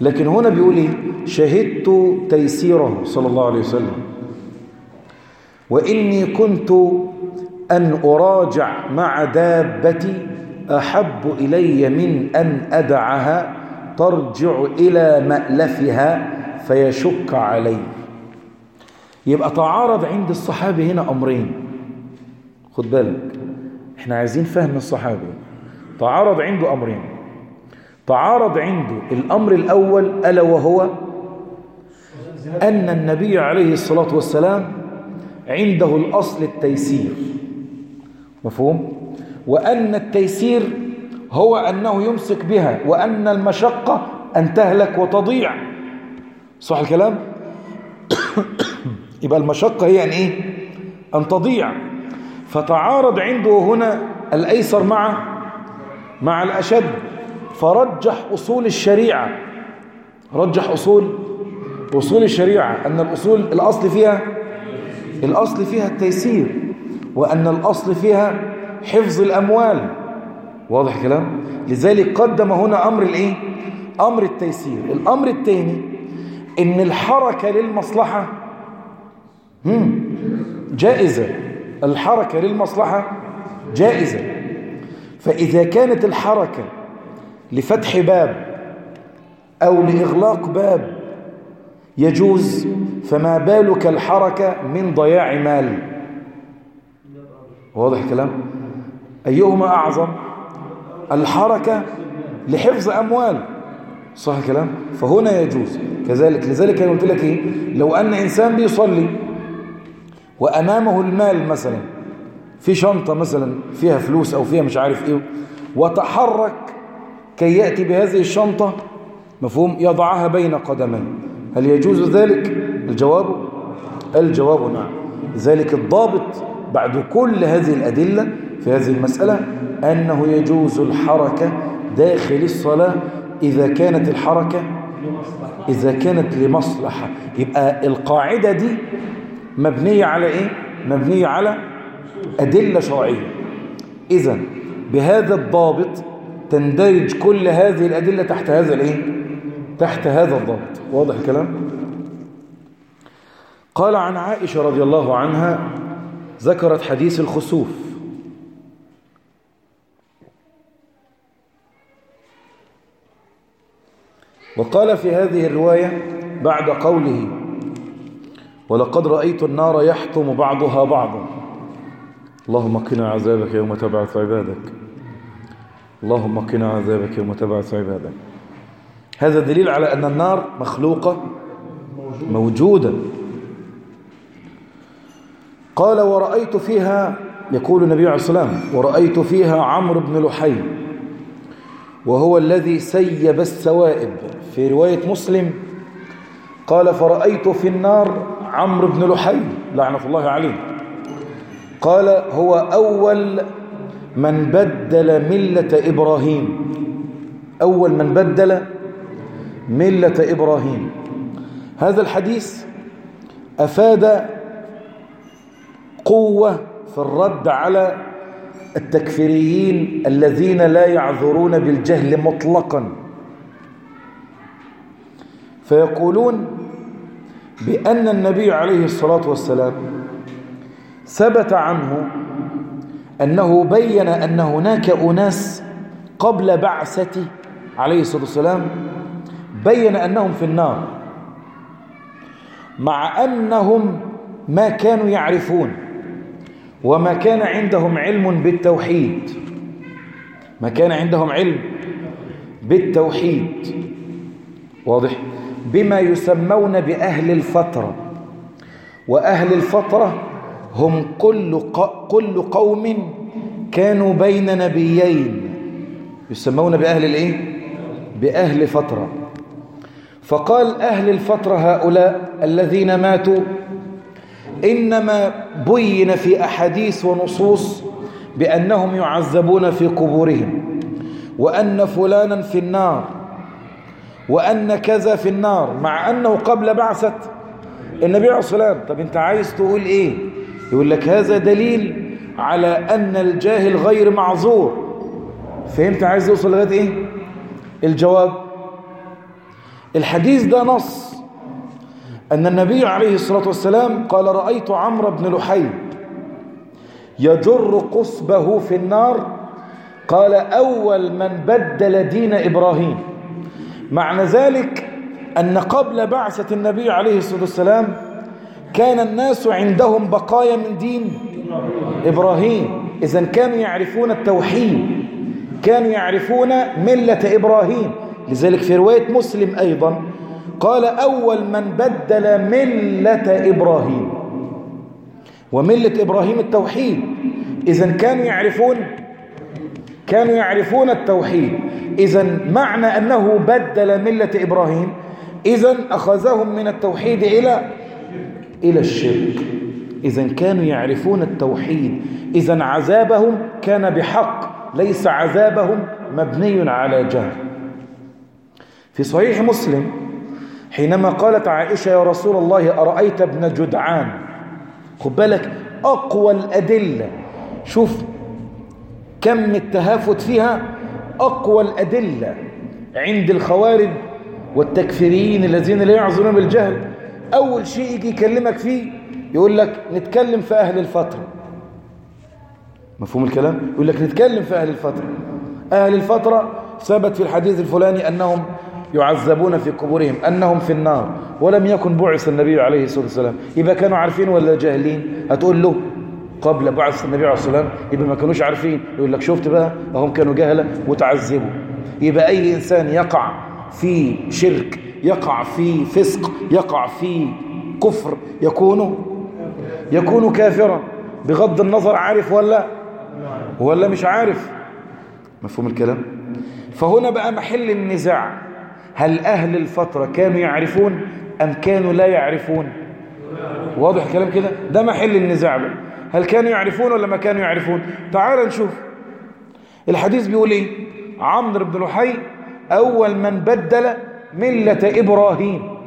S1: لكن هنا بيقول إيه؟ شهدت تيسيره صلى الله عليه وسلم. وإني كنت أن أراجع مع دابتي أحب إلي من أن أدعها ترجع إلى مألفها فيشك علي. يبقى تعارض عند الصحابي هنا أمرين. خد بالك إحنا عايزين فهم الصحابي تعارض عنده أمرين. تعارض عنده الأمر الأول ألا وهو أن النبي عليه الصلاة والسلام عنده الأصل التيسير مفهوم؟ وأن التيسير هو أنه يمسك بها وأن المشقة أن تهلك وتضيع صح الكلام؟ (coughs) يبقى المشقة هي أن إيه؟ أن تضيع فتعارض عنده هنا الأيسر مع مع الأشد فرجح أصول الشريعة. رجح أصول أصول الشريعة. أن الأصول الأصل فيها الأصل فيها التيسير وأن الأصل فيها حفظ الأموال. واضح كلام؟ لذلك قدم هنا أمر الإيه؟ أمر التيسير. الأمر الثاني إن الحركة للمصلحة جائزة. الحركة للمصلحة جائزة. فإذا كانت الحركة لفتح باب أو لإغلاق باب. يجوز فما بالك الحركة من ضياع مال. واضح كلام أيهما أعظم؟ الحركة لحفظ أموال. صح كلام فهنا يجوز. كذلك لذلك أنا قلت لك إيه؟ لو أن إنسان بيصلي وأمامه المال مثلا في شنطة مثلا فيها فلوس أو فيها مش عارف إيه وتحرك كي يأتي بهذه الشنطة مفهوم؟ يضعها بين قدمين. هل يجوز ذلك؟ الجواب؟ الجواب نعم. ذلك الضابط بعد كل هذه الأدلة في هذه المسألة أنه يجوز الحركة داخل الصلاة إذا كانت الحركة إذا كانت لمصلحة. يبقى القاعدة دي مبنية على إيه؟ مبنية على أدلة شرعية. إذا بهذا الضابط تندرج كل هذه الأدلة تحت هذا الإيه؟ تحت هذا الضابط واضح الكلام؟ قال عن عائشة رضي الله عنها ذكرت حديث الخسوف وقال في هذه الرواية بعد قوله ولقد رأيت النار يحطم بعضها بعضا اللهم قنا عذابك يوم تبعث عبادك اللهم قنا عذابك يوم تبعث عبادك. هذا دليل على أن النار مخلوقة موجودة. قال ورأيت فيها يقول النبي عليه والسلام ورأيت فيها عمرو بن لحي وهو الذي سيب السوائب. في رواية مسلم قال فرأيت في النار عمرو بن لحي لعنة الله عليه. قال هو أول من بدل ملة إبراهيم. أول من بدل ملة إبراهيم. هذا الحديث أفاد قوة في الرد على التكفيريين الذين لا يعذرون بالجهل مطلقا. فيقولون بأن النبي عليه الصلاة والسلام ثبت عنه أنه بين أن هناك أناس قبل بعثته عليه الصلاة والسلام بين أنهم في النار مع أنهم ما كانوا يعرفون وما كان عندهم علم بالتوحيد ما كان عندهم علم بالتوحيد. واضح؟ بما يسمون بأهل الفترة وأهل الفترة هم كل, كل قوم كانوا بين نبيين. يسمون بأهل الإيه؟ بأهل فترة. فقال أهل الفترة هؤلاء الذين ماتوا إنما بين في أحاديث ونصوص بأنهم يعذبون في قبورهم وأن فلانا في النار وأن كذا في النار مع أنه قبل بعثة النبي عليه الصلاة والسلام. طب أنت عايز تقول إيه؟ يقول لك هذا دليل على أن الجاهل غير معذور. فهمت عايز توصل لغاية إيه؟ الجواب. الحديث ده نص. أن النبي عليه الصلاة والسلام قال رأيت عمرو بن لحي يجر قصبه في النار. قال أول من بدل دين إبراهيم. معنى ذلك أن قبل بعثة النبي عليه الصلاة والسلام كان الناس عندهم بقايا من دين إبراهيم. إذا كانوا يعرفون التوحيد كانوا يعرفون ملة إبراهيم. لذلك في رواية مسلم أيضا قال أول من بدل ملة إبراهيم وملة إبراهيم التوحيد. إذا كانوا يعرفون كانوا يعرفون التوحيد. إذا معنى أنه بدل ملة إبراهيم إذا أخذهم من التوحيد إلى إلى الشرك. إذا كانوا يعرفون التوحيد. إذا عذابهم كان بحق ليس عذابهم مبني على جهل. في صحيح مسلم حينما قالت عائشة يا رسول الله أرأيت ابن جدعان؟ خد بالك أقوى الأدلة. شوف كم التهافت فيها أقوى الأدلة عند الخوارج والتكفيريين الذين لا يعذرون بالجهل. أول شيء يجي يكلمك فيه يقول لك نتكلم في أهل الفترة مفهوم الكلام؟ يقول لك نتكلم في أهل الفترة أهل الفترة ثبت في الحديث الفلاني أنهم يعذبون في قبورهم أنهم في النار ولم يكن بعث النبي عليه الصلاة والسلام. يبقى كانوا عارفين ولا جاهلين؟ هتقول له قبل بعث النبي عليه الصلاة والسلام يبقى ما كانوش عارفين يقول لك شفت بقى؟ هم كانوا جهلة وتعذبوا يبقى أي إنسان يقع في شرك يقع في فسق يقع في كفر. يكون يكون كافرا. بغض النظر عارف ولا ولا مش عارف؟ مفهوم الكلام؟ فهنا بقى محل النزاع. هل أهل الفترة كانوا يعرفون أم كانوا لا يعرفون؟ واضح الكلام كده؟ ده محل النزاع بقى. هل كانوا يعرفون ولا ما كانوا يعرفون؟ تعال نشوف. الحديث بيقول إيه؟ عمرو بن لحي أول من بدل ملة إبراهيم.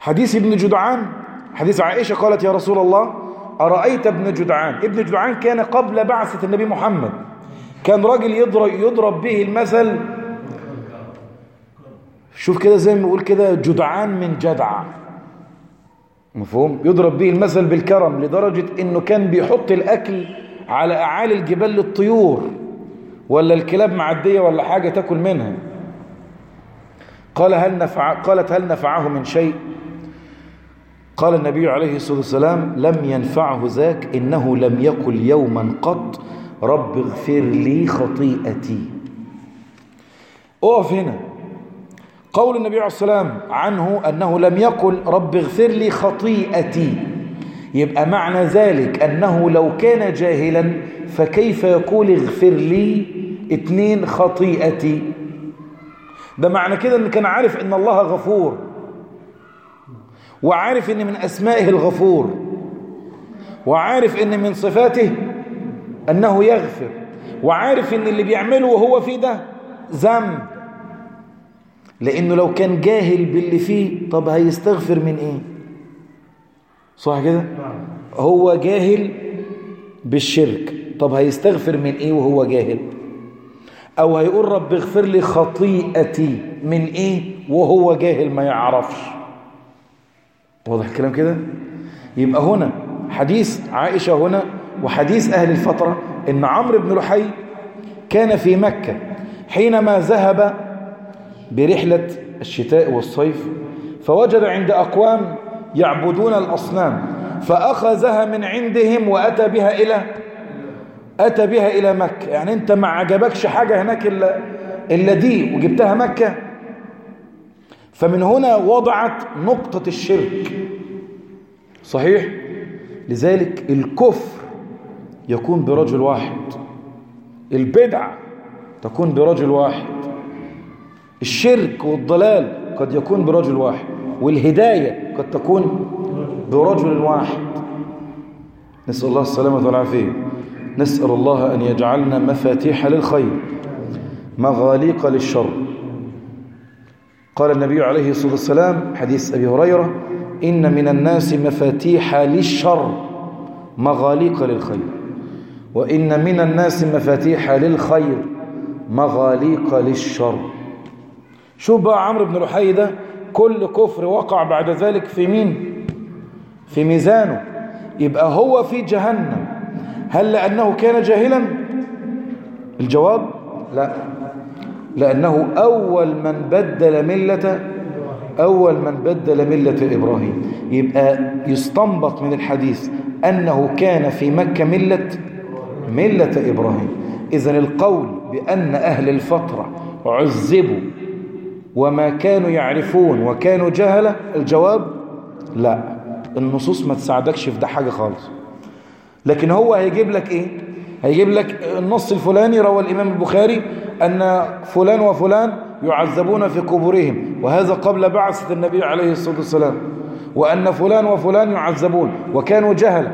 S1: حديث ابن جدعان حديث عائشة قالت يا رسول الله أرأيت ابن جدعان؟ ابن جدعان كان قبل بعثة النبي محمد. كان راجل يضرب, يضرب به المثل. شوف كده زي ما بيقول كده جدعان من جدع مفهوم؟ يضرب به المثل بالكرم لدرجة إنه كان بيحط الأكل على أعالي الجبال للطيور. ولا الكلاب معدية ولا حاجة تاكل منها. قال هل نفع قالت هل نفعه من شيء؟ قال النبي عليه الصلاة والسلام لم ينفعه ذاك إنه لم يقل يوما قط رب اغفر لي خطيئتي. أقف هنا. قول النبي عليه الصلاة والسلام عنه أنه لم يقل رب اغفر لي خطيئتي. يبقى معنى ذلك أنه لو كان جاهلا فكيف يقول اغفر لي اتنين خطيئتي؟ ده معنى كده أنه كان عارف أن الله غفور. وعارف أن من أسمائه الغفور. وعارف أن من صفاته أنه يغفر. وعارف أن اللي بيعمله وهو فيه ده ذنب. لأنه لو كان جاهل باللي فيه طب هيستغفر من إيه؟ صح كده؟ هو جاهل بالشرك. طب هيستغفر من إيه وهو جاهل؟ أو هيقول رب اغفر لي خطيئتي من إيه؟ وهو جاهل ما يعرفش. واضح الكلام كده؟ يبقى هنا حديث عائشة هنا وحديث أهل الفترة إن عمرو بن لحي كان في مكة حينما ذهب برحلة الشتاء والصيف فوجد عند أقوام يعبدون الأصنام فأخذها من عندهم وأتى بها إلى أتى بها إلى مكة. يعني أنت ما عجبكش حاجة هناك إلا, إلا دي وجبتها مكة. فمن هنا وضعت نقطة الشرك. صحيح؟ لذلك الكفر يكون برجل واحد. البدع تكون برجل واحد. الشرك والضلال قد يكون برجل واحد. والهداية قد تكون برجل واحد. نسأل الله السلامة والعافية. نسأل الله أن يجعلنا مفاتيح للخير مغاليق للشر. قال النبي عليه الصلاة والسلام حديث أبي هريرة إن من الناس مفاتيح للشر مغاليق للخير. وإن من الناس مفاتيح للخير مغاليق للشر. شوف بقى عمرو بن لحي ده كل كفر وقع بعد ذلك في مين؟ في ميزانه. يبقى هو في جهنم. هل لأنه كان جاهلا؟ الجواب لا. لأنه أول من بدل ملة أول من بدل ملة إبراهيم. يبقى يستنبط من الحديث أنه كان في مكة ملة ملة إبراهيم. إذن القول بأن أهل الفترة عذبوا وما كانوا يعرفون وكانوا جهلة الجواب لا. النصوص ما تساعدكش في ده حاجة خالص. لكن هو هيجيب لك إيه؟ هيجيب لك النص الفلاني روى الإمام البخاري أن فلان وفلان يعذبون في قبورهم وهذا قبل بعثة النبي عليه الصلاة والسلام وأن فلان وفلان يعذبون وكانوا جهل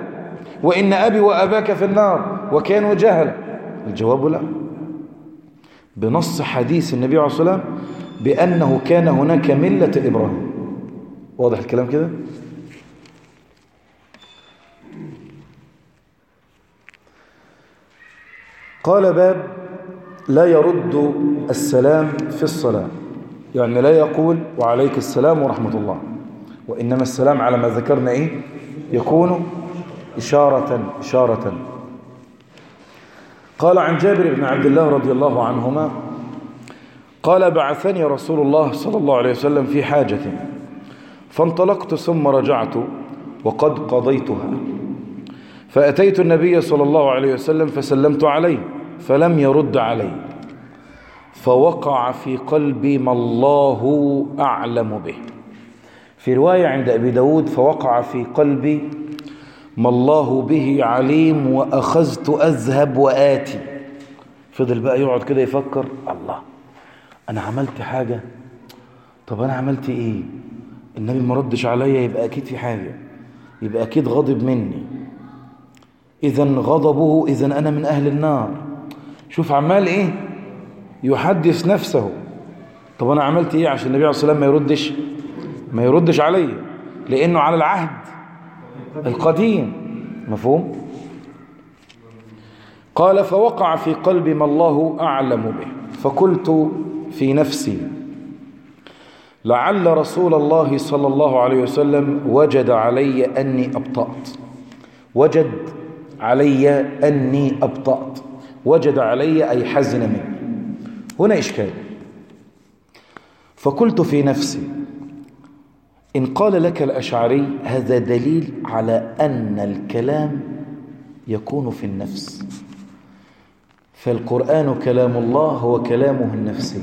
S1: وإن أبي وأباك في النار وكانوا جهل. الجواب لا. بنص حديث النبي عليه الصلاة والسلام بأنه كان هناك ملة إبراهيم. واضح الكلام كده؟ قال باب لا يرد السلام في الصلاة يعني لا يقول وعليك السلام ورحمة الله وإنما السلام على ما ذكرنا إيه؟ يكون إشارة إشارة. قال عن جابر بن عبد الله رضي الله عنهما قال بعثني رسول الله صلى الله عليه وسلم في حاجة فانطلقت ثم رجعت وقد قضيتها فأتيت النبي صلى الله عليه وسلم فسلمت عليه فلم يرد علي. فوقع في قلبي ما الله أعلم به. في رواية عند أبي داود فوقع في قلبي ما الله به عليم وأخذت أذهب وآتي. فضل بقى يقعد كده يفكر الله أنا عملت حاجة؟ طب أنا عملت إيه؟ النبي ما ردش عليا يبقى أكيد في حاجة يبقى أكيد غضب مني. إذا غضبه إذا أنا من أهل النار. شوف عمال إيه؟ يحدث نفسه. طب أنا عملت إيه عشان النبي عليه الصلاة والسلام ما يردش؟ ما يردش عليا لأنه على العهد القديم. مفهوم؟ قال فوقع في قلبي ما الله أعلم به. فقلت في نفسي لعل رسول الله صلى الله عليه وسلم وجد علي أني أبطأت. وجد علي أني أبطأت. وجد علي أي حزن مني. هنا إشكال. فقلت في نفسي إن قال لك الأشعري هذا دليل على أن الكلام يكون في النفس. فالقرآن كلام الله هو كلامه النفسي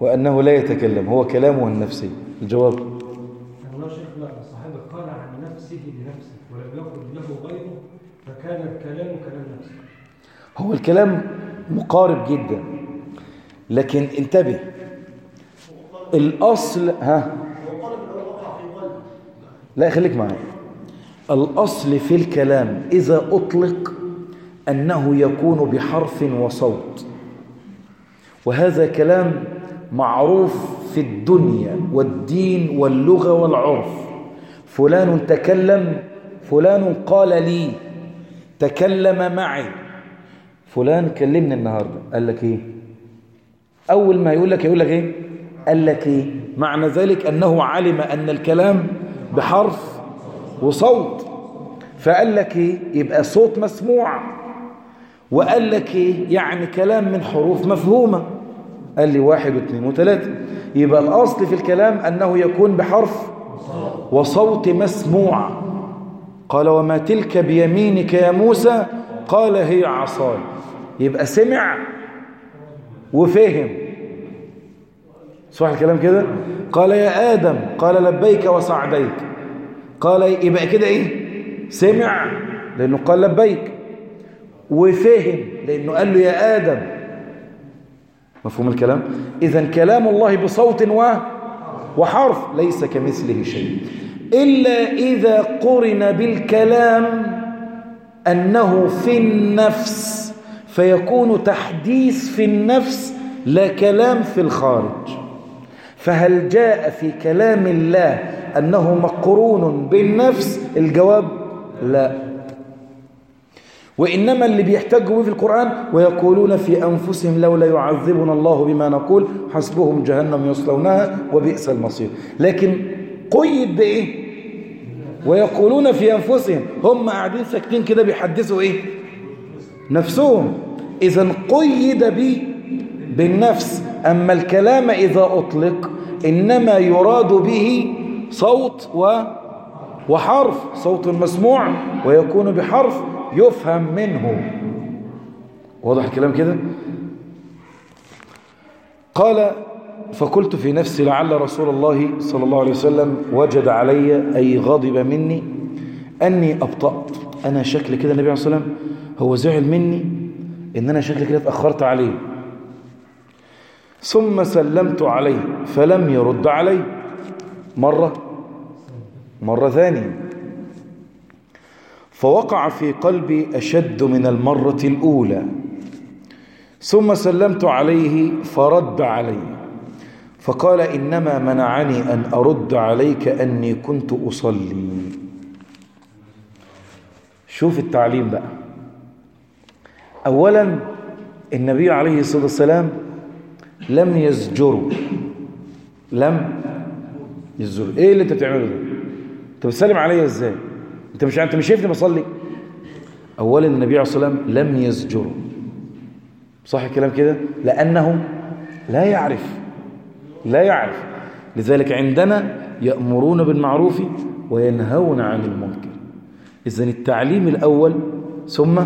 S1: وأنه لا يتكلم هو كلامه النفسي. الجواب
S2: الله شيخ لا الصحابة قال عن نفسه لنفسه ولم يقل له غيره فكان الكلام كلام نفسه
S1: هو الكلام مقارب جدا. لكن انتبه. الأصل ها؟ لا خليك معي الأصل في الكلام إذا أطلق أنه يكون بحرف وصوت. وهذا كلام معروف في الدنيا والدين واللغة والعرف. فلان تكلم فلان قال لي تكلم معي. فلان كلمني النهاردة. قال لك إيه؟ أول ما يقول لك يقول لك إيه؟ قال لك إيه؟ معنى ذلك أنه علم أن الكلام بحرف وصوت. فقال لك إيه؟ يبقى صوت مسموع. وقال لك إيه؟ يعني كلام من حروف مفهومة. قال لي واحد واثنين وثلاثة. يبقى الأصل في الكلام أنه يكون بحرف وصوت مسموع. قال وما تلك بيمينك يا موسى؟ قال هي عصاي. يبقى سمع وفهم. صح الكلام كده؟ قال يا آدم. قال لبيك وسعديك. قال يبقى كده إيه؟ سمع لأنه قال لبيك. وفهم لأنه قال له يا آدم. مفهوم الكلام؟ إذا كلام الله بصوت و وحرف ليس كمثله شيء. إلا إذا قرن بالكلام أنه في النفس فيكون تحديث في النفس لا كلام في الخارج. فهل جاء في كلام الله أنه مقرون بالنفس؟ الجواب لا. وإنما اللي بيحتجوا في القرآن ويقولون في أنفسهم لولا يعذبنا الله بما نقول حسبهم جهنم يصلونها وبئس المصير. لكن قيد بإيه؟ ويقولون في أنفسهم هم قاعدين ساكتين كده بيحدثوا إيه؟ نفسهم. إذا قيد به بالنفس أما الكلام إذا أطلق إنما يراد به صوت و وحرف. صوت مسموع ويكون بحرف يفهم منه. واضح الكلام كده؟ قال فقلت في نفسي لعل رسول الله صلى الله عليه وسلم وجد علي أي غضب مني أني أبطأت أنا شكل كده النبي عليه الصلاة والسلام. هو زعل مني إن أنا شكل كده اتأخرت عليه. ثم سلمت عليه فلم يرد علي. مرة مرة ثانية. فوقع في قلبي أشد من المرة الأولى. ثم سلمت عليه فرد علي. فقال إنما منعني أن أرد عليك أني كنت أصلي. شوف التعليم بقى. أولا النبي عليه الصلاة والسلام لم يزجره لم يزجره إيه اللي أنت بتعمله ده؟ أنت بتسلم عليا إزاي؟ أنت مش أنت مش شايفني بصلي؟ اولا النبي عليه الصلاة والسلام لم يزجره صح الكلام كده؟ لأنه لا يعرف. لا يعرف. لذلك عندنا يأمرون بالمعروف وينهون عن المنكر. إذا التعليم الأول ثم.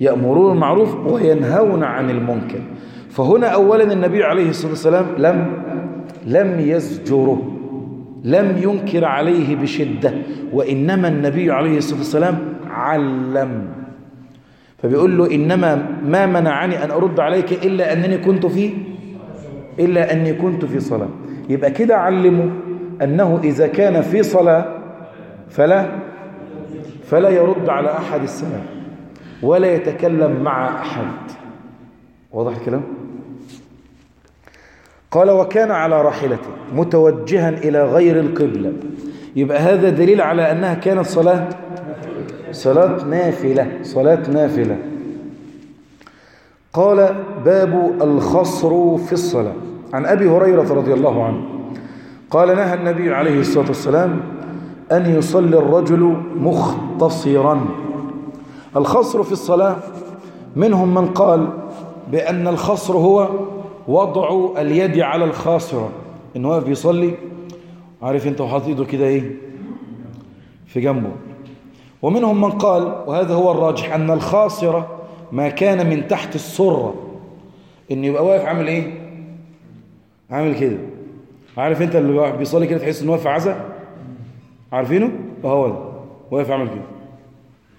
S1: يأمرون بالمعروف وينهون عن المنكر. فهنا أولا النبي عليه الصلاة والسلام لم لم يزجره لم ينكر عليه بشدة وإنما النبي عليه الصلاة والسلام علم فبيقول له إنما ما منعني أن أرد عليك إلا أنني كنت في إلا أني كنت في صلاة. يبقى كده علمه أنه إذا كان في صلاة فلا فلا يرد على أحد السلام ولا يتكلم مع أحد. واضح الكلام؟ قال وكان على راحلته متوجها إلى غير القبلة. يبقى هذا دليل على أنها كانت صلاة صلاة نافلة صلاة نافلة. قال باب الخصر في الصلاة. عن أبي هريرة رضي الله عنه. قال نهى النبي عليه الصلاة والسلام أن يصلي الرجل مختصرا. الخصر في الصلاة منهم من قال بأن الخصر هو وضع اليد على الخاصرة. إنه واقف بيصلي عارف أنت وحاطط إيده كده إيه؟ في جنبه. ومنهم من قال وهذا هو الراجح أن الخاصرة ما كان من تحت السرة. إن يبقى واقف عامل إيه؟ عامل كده. عارف أنت اللي بيصلي كده تحس إنه واقف عزا؟ عارفينه؟ وهو ده. واقف عامل كده.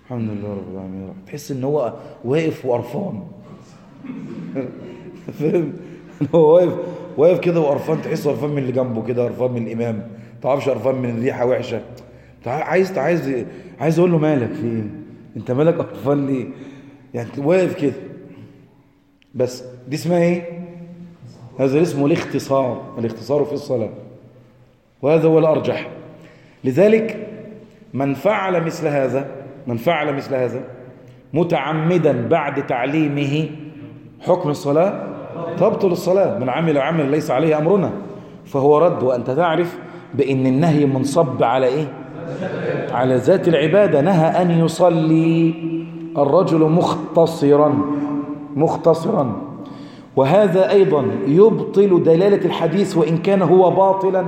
S1: الحمد لله رب العالمين تحس إن هو واقف وقرفان. (laughs) فاهم؟ هو واقف واقف كده وقرفان تحس قرفان من اللي جنبه كده قرفان من الإمام. ما تعرفش قرفان من الريحة وحشة. عايز عايز عايز أقول له مالك في إيه؟ أنت مالك قرفان ليه يعني واقف كده. بس دي اسمها إيه؟ هذا اسمه الاختصار. الاختصار في الصلاة. وهذا هو الأرجح. لذلك من فعل مثل هذا من فعل مثل هذا متعمدا بعد تعليمه حكم الصلاة تبطل الصلاة. من عمل عمل ليس عليه أمرنا. فهو رد. وأنت تعرف بأن النهي منصب على إيه؟ على ذات العبادة نهى أن يصلي الرجل مختصرا مختصرا. وهذا أيضا يبطل دلالة الحديث وإن كان هو باطلا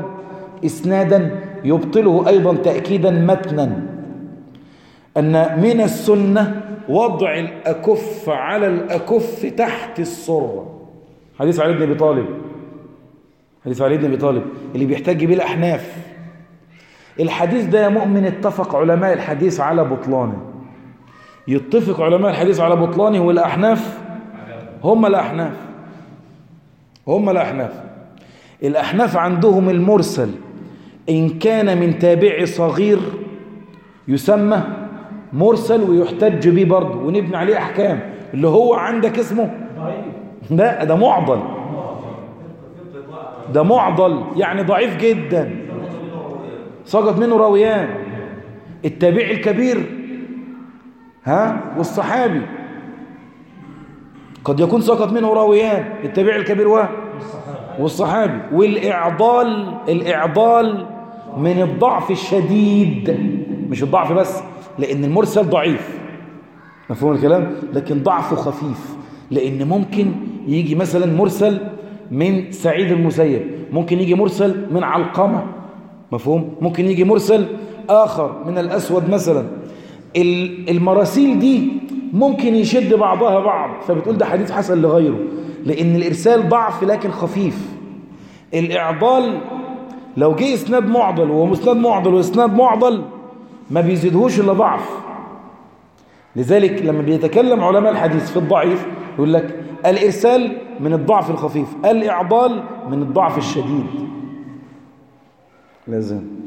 S1: إسنادا يبطله أيضا تأكيدا متنا. أن من السنة وضع الأكف على الأكف تحت السرة. حديث علي بن أبي طالب. حديث علي بن أبي طالب اللي بيحتاج به الأحناف الحديث ده يا مؤمن اتفق علماء الحديث على بطلانه. يتفق علماء الحديث على بطلانه والأحناف هم الأحناف. هم الأحناف. الأحناف عندهم المرسل إن كان من تابع صغير يسمى مرسل ويحتج به برضه ونبني عليه أحكام. اللي هو عندك اسمه؟ لا ده معضل. ده معضل يعني ضعيف جدا. سقط منه راويان التابعي الكبير ها والصحابي. قد يكون سقط منه راويان التابعي الكبير و والصحابي. والإعضال الإعضال من الضعف الشديد. مش الضعف بس لأن المرسل ضعيف. مفهوم الكلام؟ لكن ضعفه خفيف. لأن ممكن يجي مثلا مرسل من سعيد المسيب ممكن يجي مرسل من علقمة. مفهوم؟ ممكن يجي مرسل آخر من الأسود مثلا. المراسيل دي ممكن يشد بعضها بعض فبتقول ده حديث حسن لغيره لأن الإرسال ضعف لكن خفيف. الإعضال لو جه إسناد معضل ومسند معضل وإسناد معضل ما بيزيدهوش إلا ضعف. لذلك لما بيتكلم علماء الحديث في الضعيف يقول لك الإرسال من الضعف الخفيف الإعضال من الضعف الشديد. Beleza.